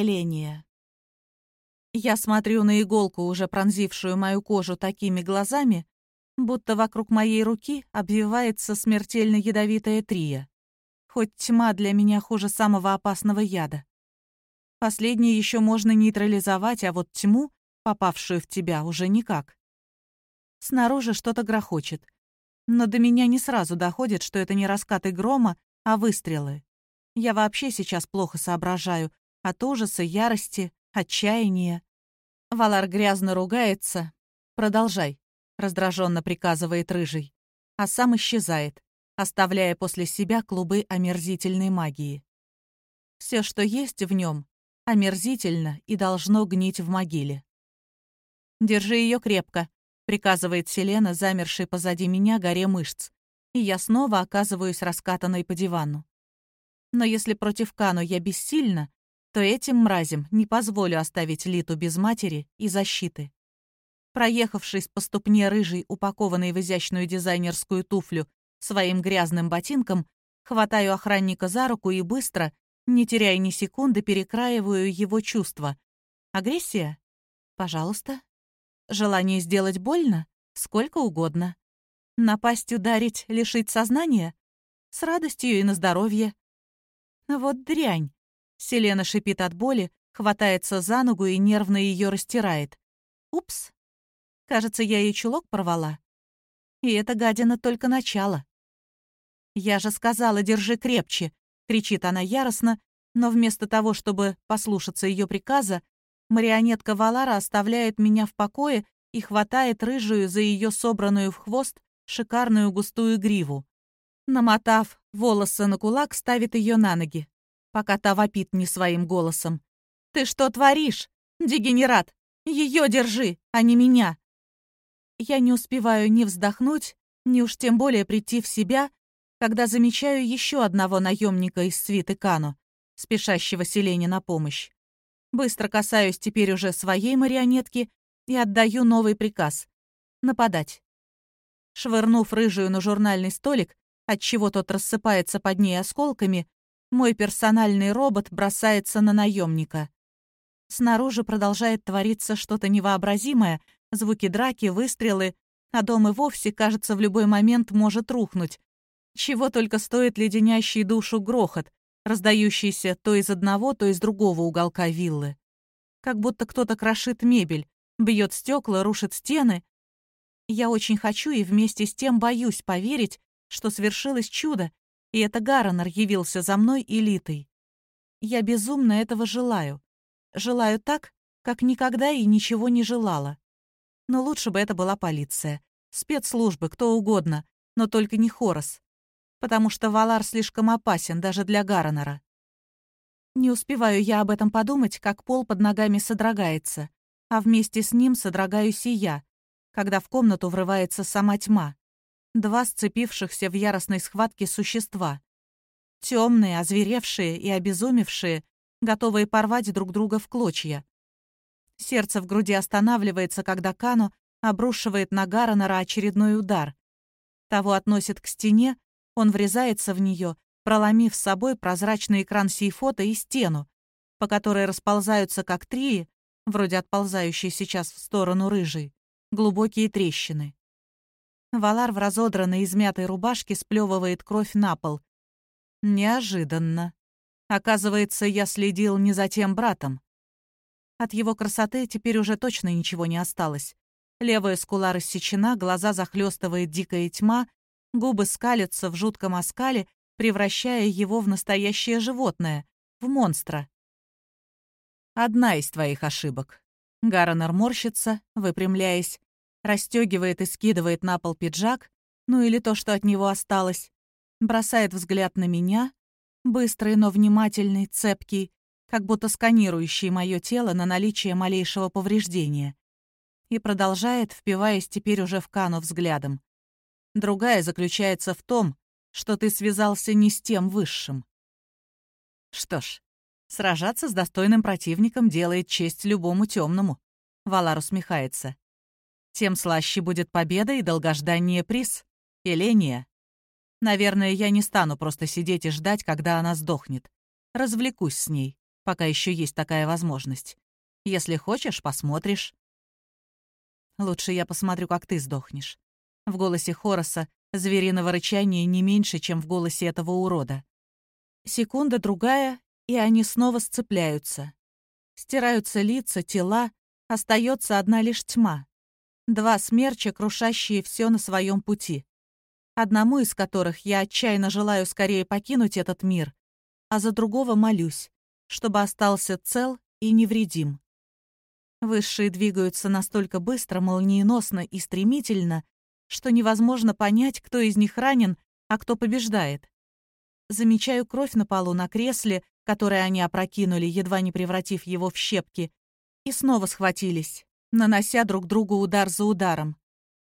Эления. Я смотрю на иголку, уже пронзившую мою кожу такими глазами, будто вокруг моей руки обвивается смертельно ядовитая трия. Хоть тьма для меня хуже самого опасного яда. Последнее еще можно нейтрализовать, а вот тьму, попавшую в тебя, уже никак. Снаружи что-то грохочет. Но до меня не сразу доходит, что это не раскаты грома, а выстрелы. Я вообще сейчас плохо соображаю от ужаса, ярости, отчаяния. Валар грязно ругается. «Продолжай», — раздраженно приказывает Рыжий, а сам исчезает, оставляя после себя клубы омерзительной магии. Все, что есть в нем, омерзительно и должно гнить в могиле. «Держи ее крепко», — приказывает Селена, замершей позади меня горе мышц, и я снова оказываюсь раскатанной по дивану. Но если против Кану я бессильна, то этим мразям не позволю оставить Литу без матери и защиты. Проехавшись по ступне рыжей, упакованной в изящную дизайнерскую туфлю, своим грязным ботинком, хватаю охранника за руку и быстро, не теряя ни секунды, перекраиваю его чувства. Агрессия? Пожалуйста. Желание сделать больно? Сколько угодно. Напасть, ударить, лишить сознания? С радостью и на здоровье. Вот дрянь. Селена шипит от боли, хватается за ногу и нервно ее растирает. Упс. Кажется, я ей чулок порвала. И эта гадина только начало. «Я же сказала, держи крепче!» — кричит она яростно, но вместо того, чтобы послушаться ее приказа, марионетка Валара оставляет меня в покое и хватает рыжую за ее собранную в хвост шикарную густую гриву. Намотав волосы на кулак, ставит ее на ноги пока та вопит не своим голосом. «Ты что творишь? Дегенерат! Ее держи, а не меня!» Я не успеваю ни вздохнуть, ни уж тем более прийти в себя, когда замечаю еще одного наемника из свиты Кано, спешащего Селене на помощь. Быстро касаюсь теперь уже своей марионетки и отдаю новый приказ — нападать. Швырнув рыжую на журнальный столик, отчего тот рассыпается под ней осколками, мой персональный робот бросается на наемника. Снаружи продолжает твориться что-то невообразимое, звуки драки, выстрелы, а дом и вовсе, кажется, в любой момент может рухнуть. Чего только стоит леденящий душу грохот, раздающийся то из одного, то из другого уголка виллы. Как будто кто-то крошит мебель, бьет стекла, рушит стены. Я очень хочу и вместе с тем боюсь поверить, что свершилось чудо, и это Гаронер явился за мной элитой. Я безумно этого желаю. Желаю так, как никогда и ничего не желала. Но лучше бы это была полиция. Спецслужбы, кто угодно, но только не Хорос. Потому что Валар слишком опасен даже для Гаронера. Не успеваю я об этом подумать, как пол под ногами содрогается, а вместе с ним содрогаюсь и я, когда в комнату врывается сама тьма. Два сцепившихся в яростной схватке существа. Темные, озверевшие и обезумевшие, готовые порвать друг друга в клочья. Сердце в груди останавливается, когда Кану обрушивает на Гарренера очередной удар. Того относит к стене, он врезается в нее, проломив с собой прозрачный экран сейфота и стену, по которой расползаются как трии, вроде отползающей сейчас в сторону рыжей, глубокие трещины. Валар в разодранной измятой рубашке сплевывает кровь на пол. Неожиданно. Оказывается, я следил не за тем братом. От его красоты теперь уже точно ничего не осталось. Левая скула рассечена, глаза захлестывает дикая тьма, губы скалятся в жутком оскале, превращая его в настоящее животное, в монстра. «Одна из твоих ошибок». Гарренер морщится, выпрямляясь, расстегивает и скидывает на пол пиджак, ну или то, что от него осталось, бросает взгляд на меня, быстрый, но внимательный, цепкий, как будто сканирующий мое тело на наличие малейшего повреждения, и продолжает, впиваясь теперь уже в Кану взглядом. Другая заключается в том, что ты связался не с тем высшим. Что ж, сражаться с достойным противником делает честь любому темному. Валар усмехается. Тем слаще будет победа и долгожданнее приз. Эления. Наверное, я не стану просто сидеть и ждать, когда она сдохнет. Развлекусь с ней. пока еще есть такая возможность. Если хочешь, посмотришь. Лучше я посмотрю, как ты сдохнешь. В голосе Хороса звериного рычания не меньше, чем в голосе этого урода. Секунда другая, и они снова сцепляются. Стираются лица, тела, остается одна лишь тьма. Два смерча, крушащие все на своем пути. Одному из которых я отчаянно желаю скорее покинуть этот мир, а за другого молюсь, чтобы остался цел и невредим. Высшие двигаются настолько быстро, молниеносно и стремительно, что невозможно понять, кто из них ранен, а кто побеждает. Замечаю кровь на полу на кресле, которое они опрокинули, едва не превратив его в щепки, и снова схватились, нанося друг другу удар за ударом,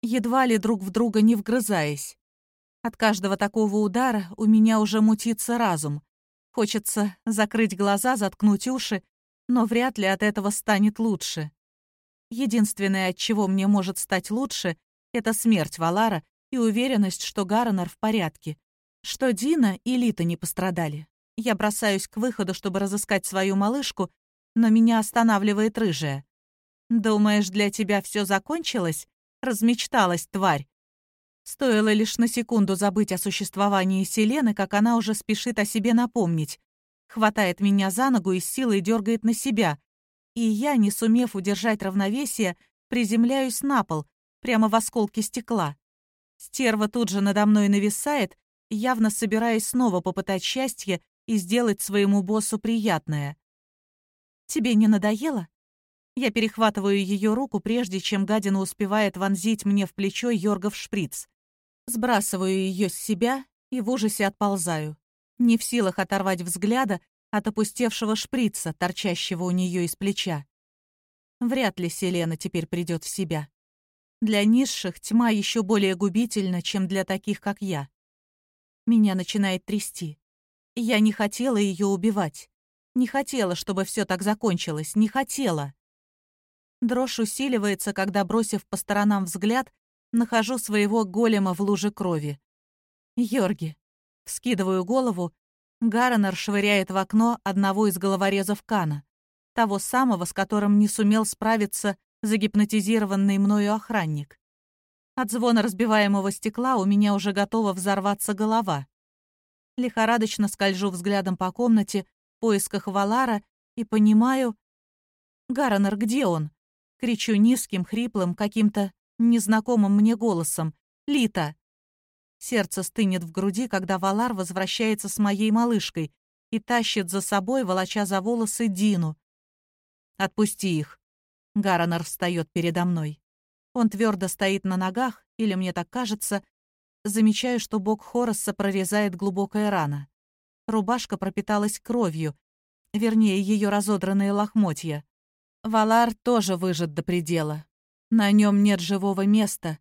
едва ли друг в друга не вгрызаясь. От каждого такого удара у меня уже мутится разум. Хочется закрыть глаза, заткнуть уши но вряд ли от этого станет лучше. Единственное, от чего мне может стать лучше, это смерть Валара и уверенность, что Гарренер в порядке, что Дина и Лита не пострадали. Я бросаюсь к выходу, чтобы разыскать свою малышку, но меня останавливает рыжая. «Думаешь, для тебя все закончилось?» Размечталась тварь. Стоило лишь на секунду забыть о существовании Селены, как она уже спешит о себе напомнить хватает меня за ногу и с силой дергает на себя. И я, не сумев удержать равновесие, приземляюсь на пол, прямо в осколке стекла. Стерва тут же надо мной нависает, явно собираясь снова попытать счастье и сделать своему боссу приятное. «Тебе не надоело?» Я перехватываю ее руку, прежде чем гадина успевает вонзить мне в плечо Йоргов шприц. Сбрасываю ее с себя и в ужасе отползаю не в силах оторвать взгляда от опустевшего шприца, торчащего у нее из плеча. Вряд ли Селена теперь придет в себя. Для низших тьма еще более губительна, чем для таких, как я. Меня начинает трясти. Я не хотела ее убивать. Не хотела, чтобы все так закончилось. Не хотела. Дрожь усиливается, когда, бросив по сторонам взгляд, нахожу своего голема в луже крови. Йорги. Скидываю голову. Гарренер швыряет в окно одного из головорезов Кана. Того самого, с которым не сумел справиться загипнотизированный мною охранник. От звона разбиваемого стекла у меня уже готова взорваться голова. Лихорадочно скольжу взглядом по комнате в поисках Валара и понимаю... «Гарренер, где он?» Кричу низким, хриплым, каким-то незнакомым мне голосом. «Лита!» Сердце стынет в груди, когда Валар возвращается с моей малышкой и тащит за собой, волоча за волосы, Дину. «Отпусти их!» Гаронер встает передо мной. Он твердо стоит на ногах, или мне так кажется. Замечаю, что бок Хоросса прорезает глубокая рана. Рубашка пропиталась кровью, вернее, ее разодранные лохмотья. Валар тоже выжат до предела. На нем нет живого места,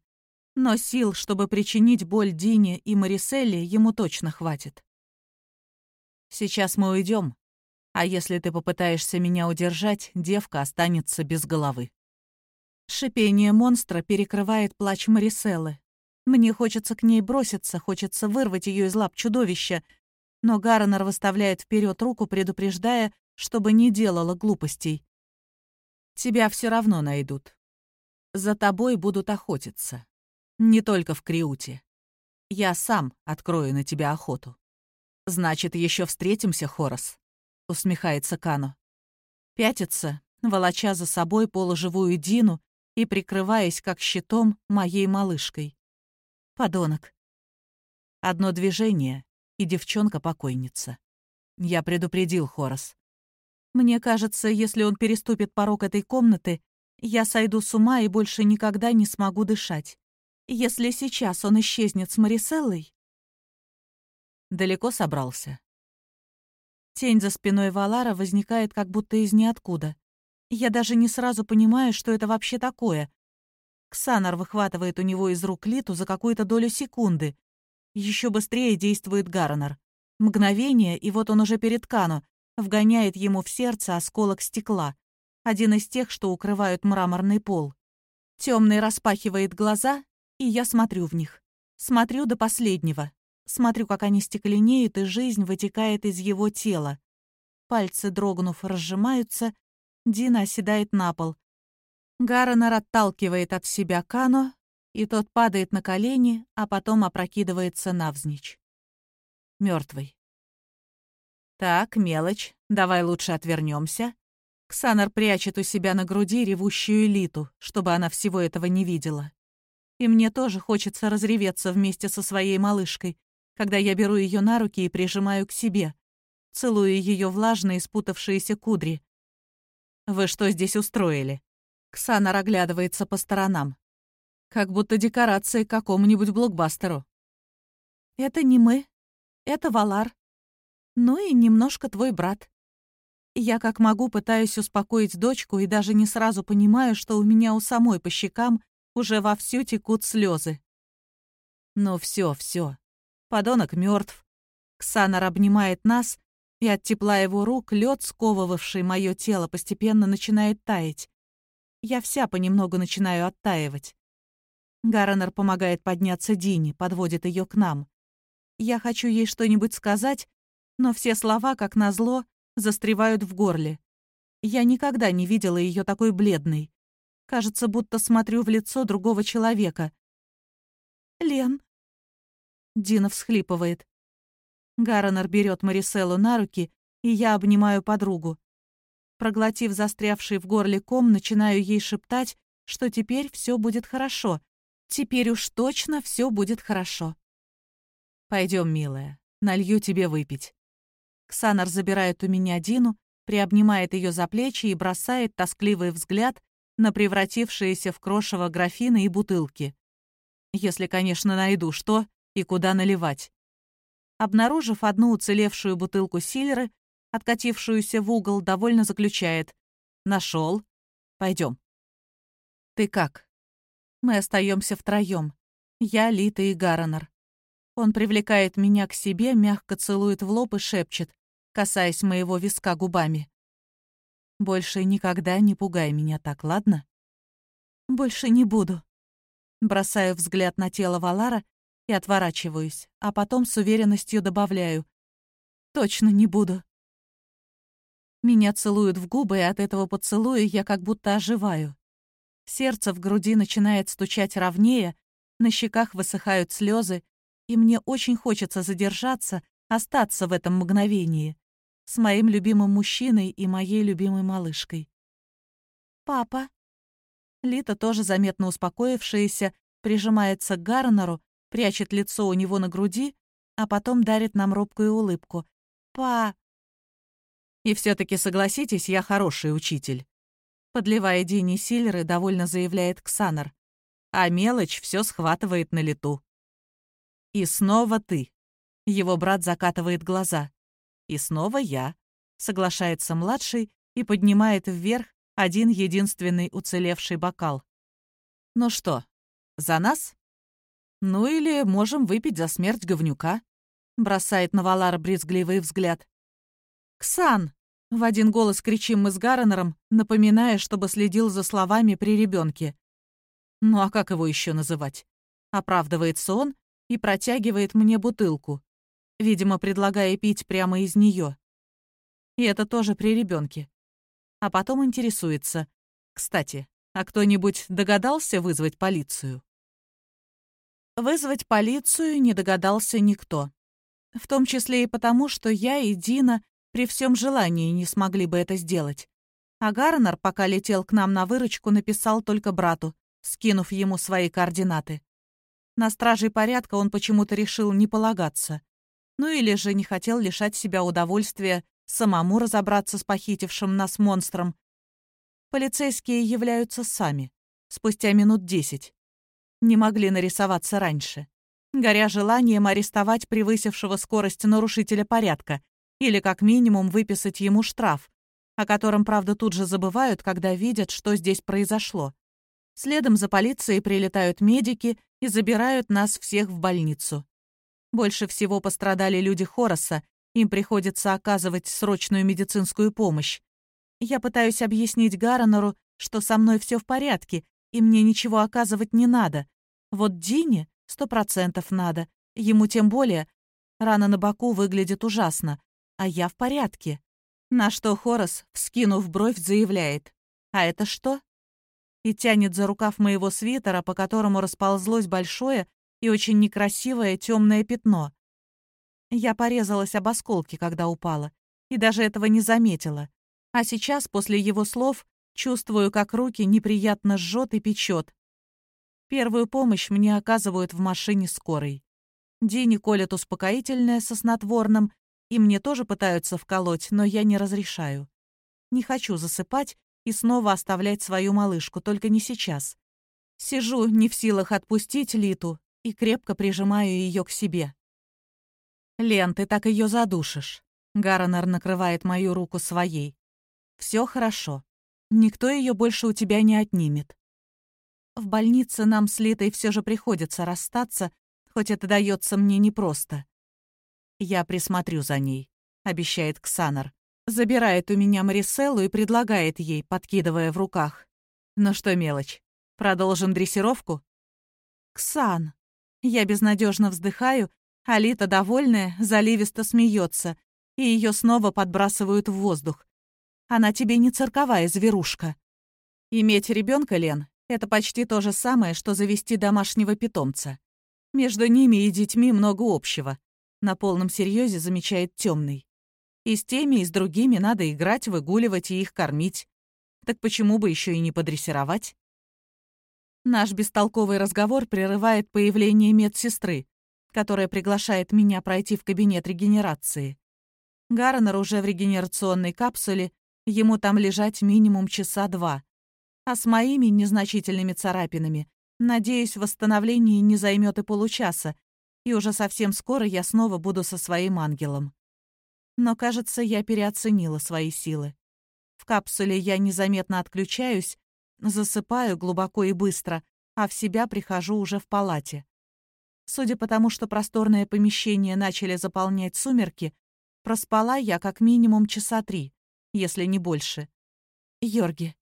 но сил, чтобы причинить боль Дине и Мариселле, ему точно хватит. Сейчас мы уйдем, а если ты попытаешься меня удержать, девка останется без головы. Шипение монстра перекрывает плач Мариселлы. Мне хочется к ней броситься, хочется вырвать ее из лап чудовища, но Гарренер выставляет вперед руку, предупреждая, чтобы не делала глупостей. Тебя все равно найдут. За тобой будут охотиться. Не только в Криуте. Я сам открою на тебя охоту. Значит, еще встретимся, Хорос? Усмехается Кано. Пятится, волоча за собой полуживую Дину и прикрываясь как щитом моей малышкой. Подонок. Одно движение, и девчонка покойница. Я предупредил Хорос. Мне кажется, если он переступит порог этой комнаты, я сойду с ума и больше никогда не смогу дышать. Если сейчас он исчезнет с Мариселлой... Далеко собрался. Тень за спиной Валара возникает как будто из ниоткуда. Я даже не сразу понимаю, что это вообще такое. Ксанар выхватывает у него из рук Литу за какую-то долю секунды. Еще быстрее действует Гарнер. Мгновение, и вот он уже перед Кану, вгоняет ему в сердце осколок стекла. Один из тех, что укрывают мраморный пол. Темный распахивает глаза и я смотрю в них. Смотрю до последнего. Смотрю, как они стекленеют, и жизнь вытекает из его тела. Пальцы, дрогнув, разжимаются. Дина оседает на пол. Гарренер отталкивает от себя Кано, и тот падает на колени, а потом опрокидывается навзничь. Мертвый. «Так, мелочь, давай лучше отвернемся. Ксанар прячет у себя на груди ревущую элиту, чтобы она всего этого не видела. И мне тоже хочется разреветься вместе со своей малышкой, когда я беру ее на руки и прижимаю к себе, целую ее влажные спутавшиеся кудри. «Вы что здесь устроили?» Ксанар оглядывается по сторонам. Как будто декорации к какому-нибудь блокбастеру. «Это не мы. Это Валар. Ну и немножко твой брат». Я как могу пытаюсь успокоить дочку и даже не сразу понимаю, что у меня у самой по щекам уже вовсю текут слезы. Ну все, все. Подонок мертв. Ксанар обнимает нас, и от тепла его рук лед, сковывавший мое тело, постепенно начинает таять. Я вся понемногу начинаю оттаивать. Гарренер помогает подняться Дине, подводит ее к нам. Я хочу ей что-нибудь сказать, но все слова, как назло, застревают в горле. Я никогда не видела ее такой бледной. Кажется, будто смотрю в лицо другого человека. «Лен...» Дина всхлипывает. Гарренер берет Мариселу на руки, и я обнимаю подругу. Проглотив застрявший в горле ком, начинаю ей шептать, что теперь все будет хорошо. Теперь уж точно все будет хорошо. Пойдем, милая, налью тебе выпить. Ксанар забирает у меня Дину, приобнимает ее за плечи и бросает тоскливый взгляд на превратившиеся в крошево графины и бутылки. Если, конечно, найду что и куда наливать. Обнаружив одну уцелевшую бутылку силеры, откатившуюся в угол, довольно заключает. Нашел. Пойдем. Ты как? Мы остаемся втроем. Я, Лита и Гарренер. Он привлекает меня к себе, мягко целует в лоб и шепчет, касаясь моего виска губами. «Больше никогда не пугай меня так, ладно?» «Больше не буду». Бросаю взгляд на тело Валара и отворачиваюсь, а потом с уверенностью добавляю. «Точно не буду». Меня целуют в губы, и от этого поцелуя я как будто оживаю. Сердце в груди начинает стучать ровнее, на щеках высыхают слезы, и мне очень хочется задержаться, остаться в этом мгновении с моим любимым мужчиной и моей любимой малышкой. «Папа». Лита, тоже заметно успокоившаяся, прижимается к Гарнеру, прячет лицо у него на груди, а потом дарит нам робкую улыбку. «Па...» «И все таки согласитесь, я хороший учитель», подливая Дине Сильры, довольно заявляет Ксанар. А мелочь все схватывает на лету. «И снова ты». Его брат закатывает глаза. «И снова я», — соглашается младший и поднимает вверх один единственный уцелевший бокал. «Ну что, за нас?» «Ну или можем выпить за смерть говнюка», — бросает на Валара брезгливый взгляд. «Ксан!» — в один голос кричим мы с Гарренером, напоминая, чтобы следил за словами при ребенке. Ну а как его еще называть? Оправдывается он и протягивает мне бутылку, видимо, предлагая пить прямо из нее. И это тоже при ребенке. А потом интересуется. Кстати, а кто-нибудь догадался вызвать полицию? Вызвать полицию не догадался никто. В том числе и потому, что я и Дина при всем желании не смогли бы это сделать. А Гарнер, пока летел к нам на выручку, написал только брату, скинув ему свои координаты. На стражей порядка он почему-то решил не полагаться. Ну или же не хотел лишать себя удовольствия самому разобраться с похитившим нас монстром. Полицейские являются сами, спустя минут десять. Не могли нарисоваться раньше, горя желанием арестовать превысившего скорость нарушителя порядка или как минимум выписать ему штраф, о котором, правда, тут же забывают, когда видят, что здесь произошло. Следом за полицией прилетают медики и забирают нас всех в больницу. Больше всего пострадали люди Хороса, им приходится оказывать срочную медицинскую помощь. Я пытаюсь объяснить Гарренеру, что со мной все в порядке, и мне ничего оказывать не надо. Вот Дине сто процентов надо, ему тем более. Рана на боку выглядит ужасно, а я в порядке. На что Хорос, вскинув бровь, заявляет. «А это что?» И тянет за рукав моего свитера, по которому расползлось большое и очень некрасивое темное пятно. Я порезалась об осколки, когда упала, и даже этого не заметила. А сейчас, после его слов, чувствую, как руки неприятно жжет и печет. Первую помощь мне оказывают в машине скорой. Дини колят успокоительное со снотворным, и мне тоже пытаются вколоть, но я не разрешаю. Не хочу засыпать и снова оставлять свою малышку, только не сейчас. Сижу, не в силах отпустить Литу, и крепко прижимаю ее к себе. «Лен, ты так ее задушишь». Гаронер накрывает мою руку своей. «Все хорошо. Никто ее больше у тебя не отнимет. В больнице нам с Литой все же приходится расстаться, хоть это дается мне непросто. «Я присмотрю за ней», — обещает Ксанар. Забирает у меня Мариселлу и предлагает ей, подкидывая в руках. «Ну что, мелочь, продолжим дрессировку?» «Ксан». Я безнадежно вздыхаю, а Лита, довольная, заливисто смеется, и ее снова подбрасывают в воздух. Она тебе не цирковая зверушка. Иметь ребенка, Лен, это почти то же самое, что завести домашнего питомца. Между ними и детьми много общего. На полном серьезе замечает темный. И с теми, и с другими надо играть, выгуливать и их кормить. Так почему бы еще и не подрессировать? Наш бестолковый разговор прерывает появление медсестры, которая приглашает меня пройти в кабинет регенерации. Гарнер уже в регенерационной капсуле, ему там лежать минимум часа два. А с моими незначительными царапинами Надеюсь, восстановление не займет и получаса, и уже совсем скоро я снова буду со своим ангелом. Но, кажется, я переоценила свои силы. В капсуле я незаметно отключаюсь, засыпаю глубоко и быстро, а в себя прихожу уже в палате. Судя по тому, что просторное помещение начали заполнять сумерки, проспала я как минимум часа три, если не больше. Йорги,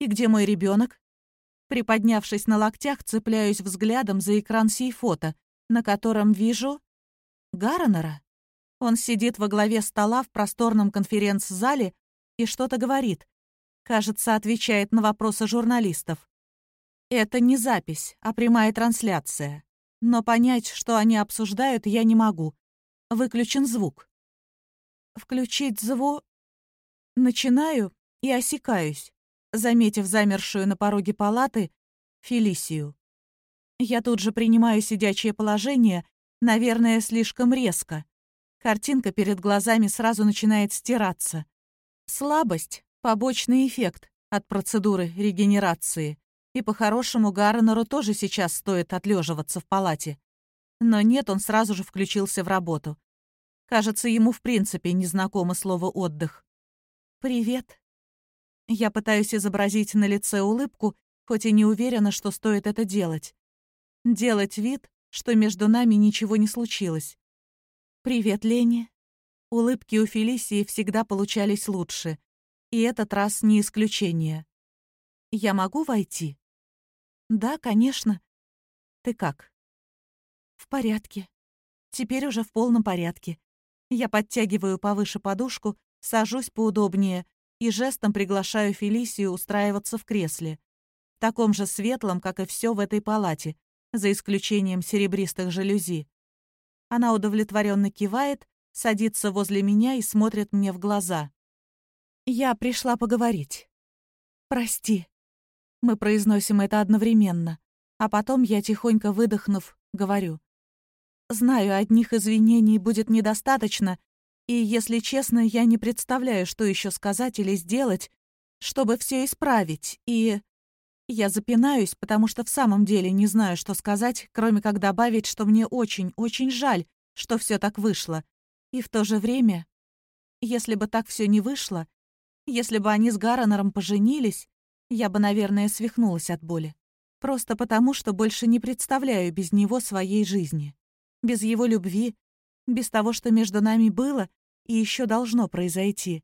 и где мой ребенок? Приподнявшись на локтях, цепляюсь взглядом за экран сей-фото, на котором вижу... Гарренера. Он сидит во главе стола в просторном конференц-зале и что-то говорит. Кажется, отвечает на вопросы журналистов. Это не запись, а прямая трансляция. Но понять, что они обсуждают, я не могу. Выключен звук. Включить звук... Начинаю и осекаюсь заметив замершую на пороге палаты Фелисию. Я тут же принимаю сидячее положение, наверное, слишком резко. Картинка перед глазами сразу начинает стираться. Слабость — побочный эффект от процедуры регенерации. И по-хорошему Гарнеру тоже сейчас стоит отлеживаться в палате. Но нет, он сразу же включился в работу. Кажется, ему в принципе не знакомо слово «отдых». «Привет», я пытаюсь изобразить на лице улыбку, хоть и не уверена, что стоит это делать. Делать вид, что между нами ничего не случилось. «Привет, Лени». Улыбки у Фелисии всегда получались лучше. И этот раз не исключение. «Я могу войти?» «Да, конечно. Ты как?» «В порядке. Теперь уже в полном порядке. Я подтягиваю повыше подушку, сажусь поудобнее и жестом приглашаю Фелисию устраиваться в кресле, таком же светлом, как и все в этой палате, за исключением серебристых жалюзи. Она удовлетворенно кивает, садится возле меня и смотрит мне в глаза. «Я пришла поговорить. Прости». Мы произносим это одновременно, а потом я, тихонько выдохнув, говорю. «Знаю, одних извинений будет недостаточно, и, если честно, я не представляю, что еще сказать или сделать, чтобы все исправить, и... Я запинаюсь, потому что в самом деле не знаю, что сказать, кроме как добавить, что мне очень-очень жаль, что все так вышло. И в то же время, если бы так все не вышло, если бы они с Гарренером поженились, я бы, наверное, свихнулась от боли. Просто потому, что больше не представляю без него своей жизни. Без его любви, без того, что между нами было и еще должно произойти.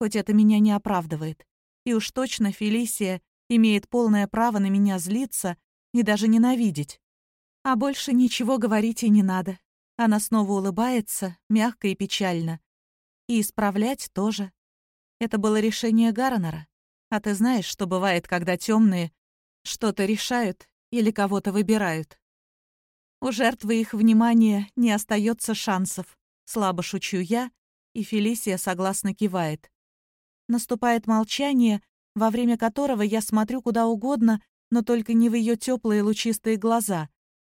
Хоть это меня не оправдывает. И уж точно Фелисия имеет полное право на меня злиться и даже ненавидеть. А больше ничего говорить и не надо. Она снова улыбается, мягко и печально. И исправлять тоже Это было решение Гарнера. А ты знаешь, что бывает, когда темные что-то решают или кого-то выбирают. У жертвы их внимания не остается шансов. Слабо шучу я, и Фелисия согласно кивает. Наступает молчание, во время которого я смотрю куда угодно, но только не в ее теплые лучистые глаза.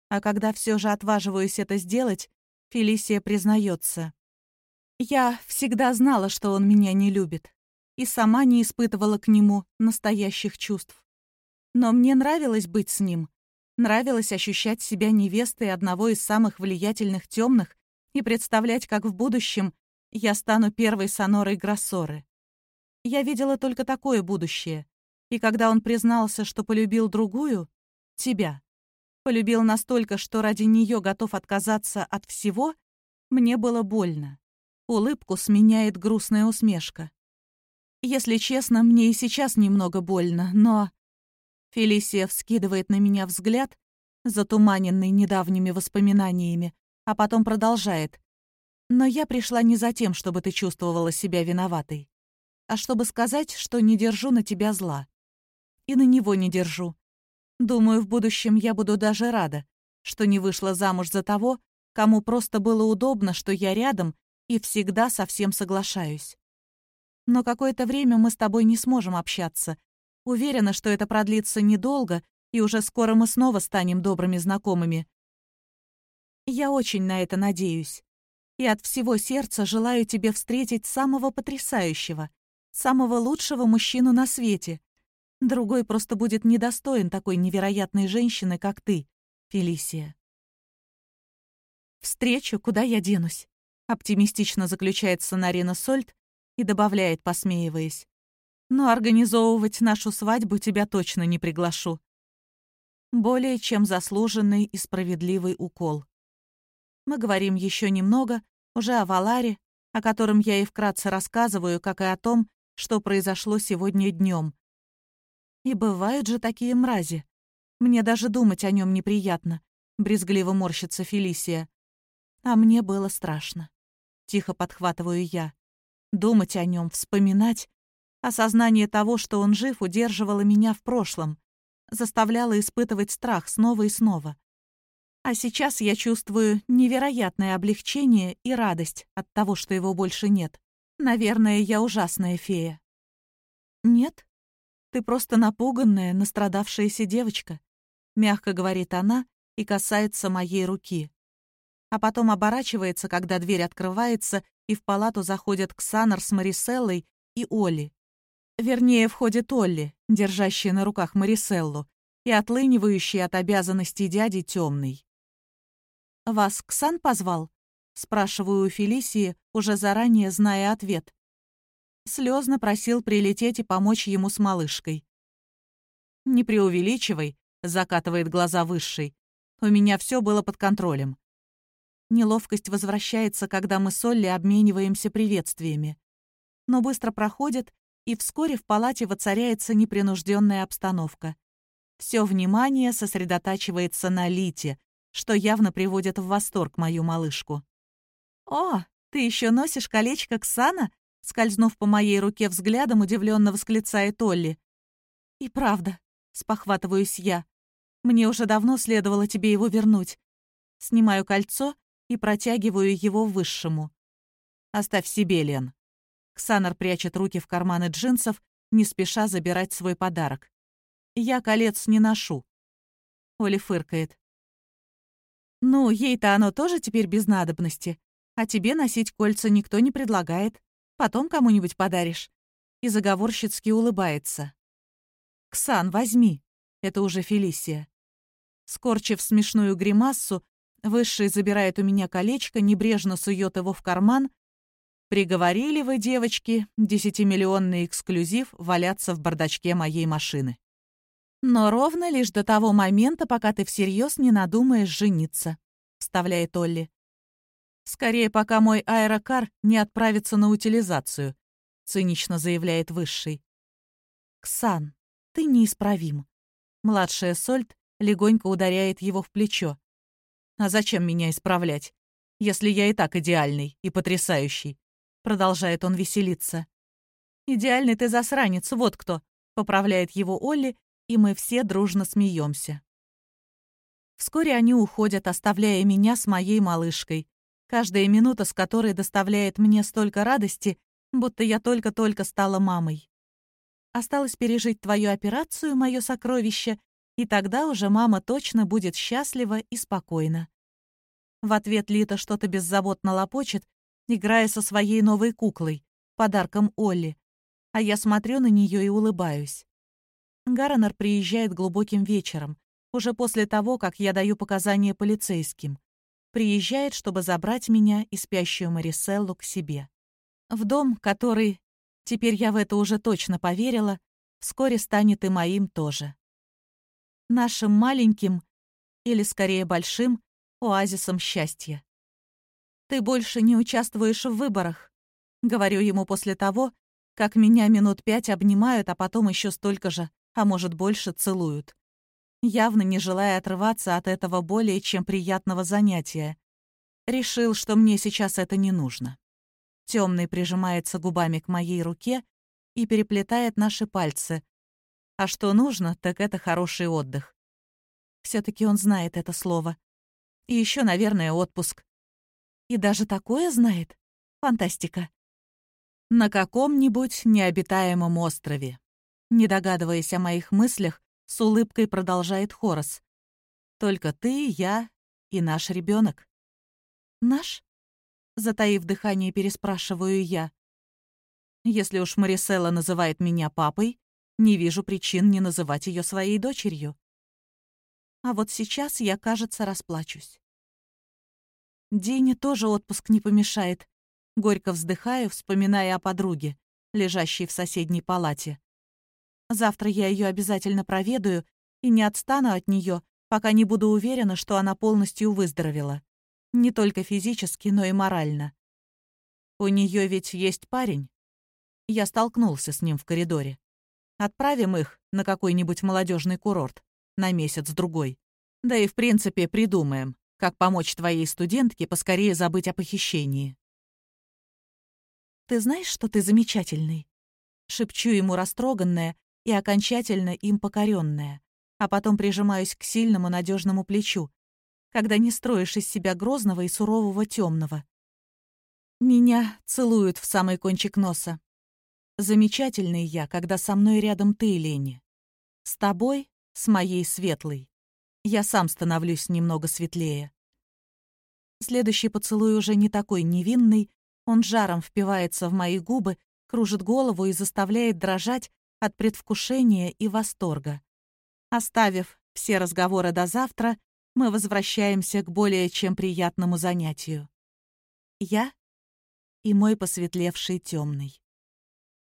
А когда все же отваживаюсь это сделать, Фелисия признается. Я всегда знала, что он меня не любит, и сама не испытывала к нему настоящих чувств. Но мне нравилось быть с ним, нравилось ощущать себя невестой одного из самых влиятельных темных и представлять, как в будущем я стану первой сонорой Гроссоры. Я видела только такое будущее. И когда он признался, что полюбил другую, тебя, полюбил настолько, что ради нее готов отказаться от всего, мне было больно. Улыбку сменяет грустная усмешка. Если честно, мне и сейчас немного больно, но... Фелисия вскидывает на меня взгляд, затуманенный недавними воспоминаниями, а потом продолжает. «Но я пришла не за тем, чтобы ты чувствовала себя виноватой, а чтобы сказать, что не держу на тебя зла. И на него не держу. Думаю, в будущем я буду даже рада, что не вышла замуж за того, кому просто было удобно, что я рядом и всегда со всем соглашаюсь. Но какое-то время мы с тобой не сможем общаться. Уверена, что это продлится недолго, и уже скоро мы снова станем добрыми знакомыми. Я очень на это надеюсь. И от всего сердца желаю тебе встретить самого потрясающего, самого лучшего мужчину на свете. Другой просто будет недостоин такой невероятной женщины, как ты, Фелисия. «Встречу, куда я денусь?» — оптимистично заключает Сонарина Сольт и добавляет, посмеиваясь. «Но организовывать нашу свадьбу тебя точно не приглашу». Более чем заслуженный и справедливый укол. Мы говорим еще немного, уже о Валаре, о котором я и вкратце рассказываю, как и о том, что произошло сегодня днем. И бывают же такие мрази. Мне даже думать о нем неприятно, брезгливо морщится Фелисия. А мне было страшно. Тихо подхватываю я. Думать о нем, вспоминать. Осознание того, что он жив, удерживало меня в прошлом, заставляло испытывать страх снова и снова. А сейчас я чувствую невероятное облегчение и радость от того, что его больше нет. Наверное, я ужасная фея. Нет? Ты просто напуганная, настрадавшаяся девочка, мягко говорит она и касается моей руки. А потом оборачивается, когда дверь открывается, и в палату заходят Ксанар с Мариселлой и Оли. Вернее, входит Олли, держащая на руках Мариселлу, и отлынивающий от обязанностей дяди темный. «Вас Ксан позвал?» — спрашиваю у Фелисии, уже заранее зная ответ. Слезно просил прилететь и помочь ему с малышкой. «Не преувеличивай», — закатывает глаза высший. «У меня все было под контролем». Неловкость возвращается, когда мы с Олли обмениваемся приветствиями. Но быстро проходит, и вскоре в палате воцаряется непринужденная обстановка. Все внимание сосредотачивается на Лите, что явно приводит в восторг мою малышку. «О, ты еще носишь колечко Ксана?» Скользнув по моей руке взглядом, удивленно восклицает Олли. «И правда», — спохватываюсь я, — «мне уже давно следовало тебе его вернуть». Снимаю кольцо и протягиваю его высшему. «Оставь себе, Лен». Ксанар прячет руки в карманы джинсов, не спеша забирать свой подарок. «Я колец не ношу». Оли фыркает. «Ну, ей-то оно тоже теперь без надобности. А тебе носить кольца никто не предлагает. Потом кому-нибудь подаришь». И заговорщицки улыбается. «Ксан, возьми». Это уже Фелисия. Скорчив смешную гримассу, Высший забирает у меня колечко, небрежно сует его в карман. Приговорили вы, девочки, десятимиллионный эксклюзив валяться в бардачке моей машины. «Но ровно лишь до того момента, пока ты всерьез не надумаешь жениться», — вставляет Олли. «Скорее, пока мой аэрокар не отправится на утилизацию», — цинично заявляет Высший. «Ксан, ты неисправим». Младшая Сольт легонько ударяет его в плечо. «А зачем меня исправлять, если я и так идеальный и потрясающий?» Продолжает он веселиться. «Идеальный ты засранец, вот кто!» — поправляет его Олли, и мы все дружно смеемся. Вскоре они уходят, оставляя меня с моей малышкой, каждая минута с которой доставляет мне столько радости, будто я только-только стала мамой. Осталось пережить твою операцию, мое сокровище, и тогда уже мама точно будет счастлива и спокойна. В ответ Лита что-то беззаботно лопочет, играя со своей новой куклой, подарком Олли, а я смотрю на нее и улыбаюсь. Гарренер приезжает глубоким вечером, уже после того, как я даю показания полицейским. Приезжает, чтобы забрать меня и спящую Мариселлу к себе. В дом, который Теперь я в это уже точно поверила, вскоре станет и моим тоже. Нашим маленьким, или скорее большим, оазисом счастья. «Ты больше не участвуешь в выборах», — говорю ему после того, как меня минут пять обнимают, а потом еще столько же, а может больше, целуют. Явно не желая отрываться от этого более чем приятного занятия. Решил, что мне сейчас это не нужно. Темный прижимается губами к моей руке и переплетает наши пальцы. А что нужно, так это хороший отдых. все таки он знает это слово. И еще, наверное, отпуск. И даже такое знает? Фантастика. На каком-нибудь необитаемом острове. Не догадываясь о моих мыслях, с улыбкой продолжает Хорос. Только ты, я и наш ребенок. Наш? Затаив дыхание, переспрашиваю я. Если уж Мариселла называет меня папой, не вижу причин не называть ее своей дочерью. А вот сейчас я, кажется, расплачусь. Дине тоже отпуск не помешает. Горько вздыхаю, вспоминая о подруге, лежащей в соседней палате. Завтра я ее обязательно проведаю и не отстану от нее, пока не буду уверена, что она полностью выздоровела. Не только физически, но и морально. У нее ведь есть парень. Я столкнулся с ним в коридоре. Отправим их на какой-нибудь молодежный курорт на месяц-другой. Да и, в принципе, придумаем, как помочь твоей студентке поскорее забыть о похищении. «Ты знаешь, что ты замечательный?» Шепчу ему растроганная и окончательно им покоренная, а потом прижимаюсь к сильному надежному плечу, когда не строишь из себя грозного и сурового темного. Меня целуют в самый кончик носа. Замечательный я, когда со мной рядом ты, Лени. С тобой, с моей светлой. Я сам становлюсь немного светлее. Следующий поцелуй уже не такой невинный, он жаром впивается в мои губы, кружит голову и заставляет дрожать от предвкушения и восторга. Оставив все разговоры до завтра, мы возвращаемся к более чем приятному занятию. Я и мой посветлевший темный.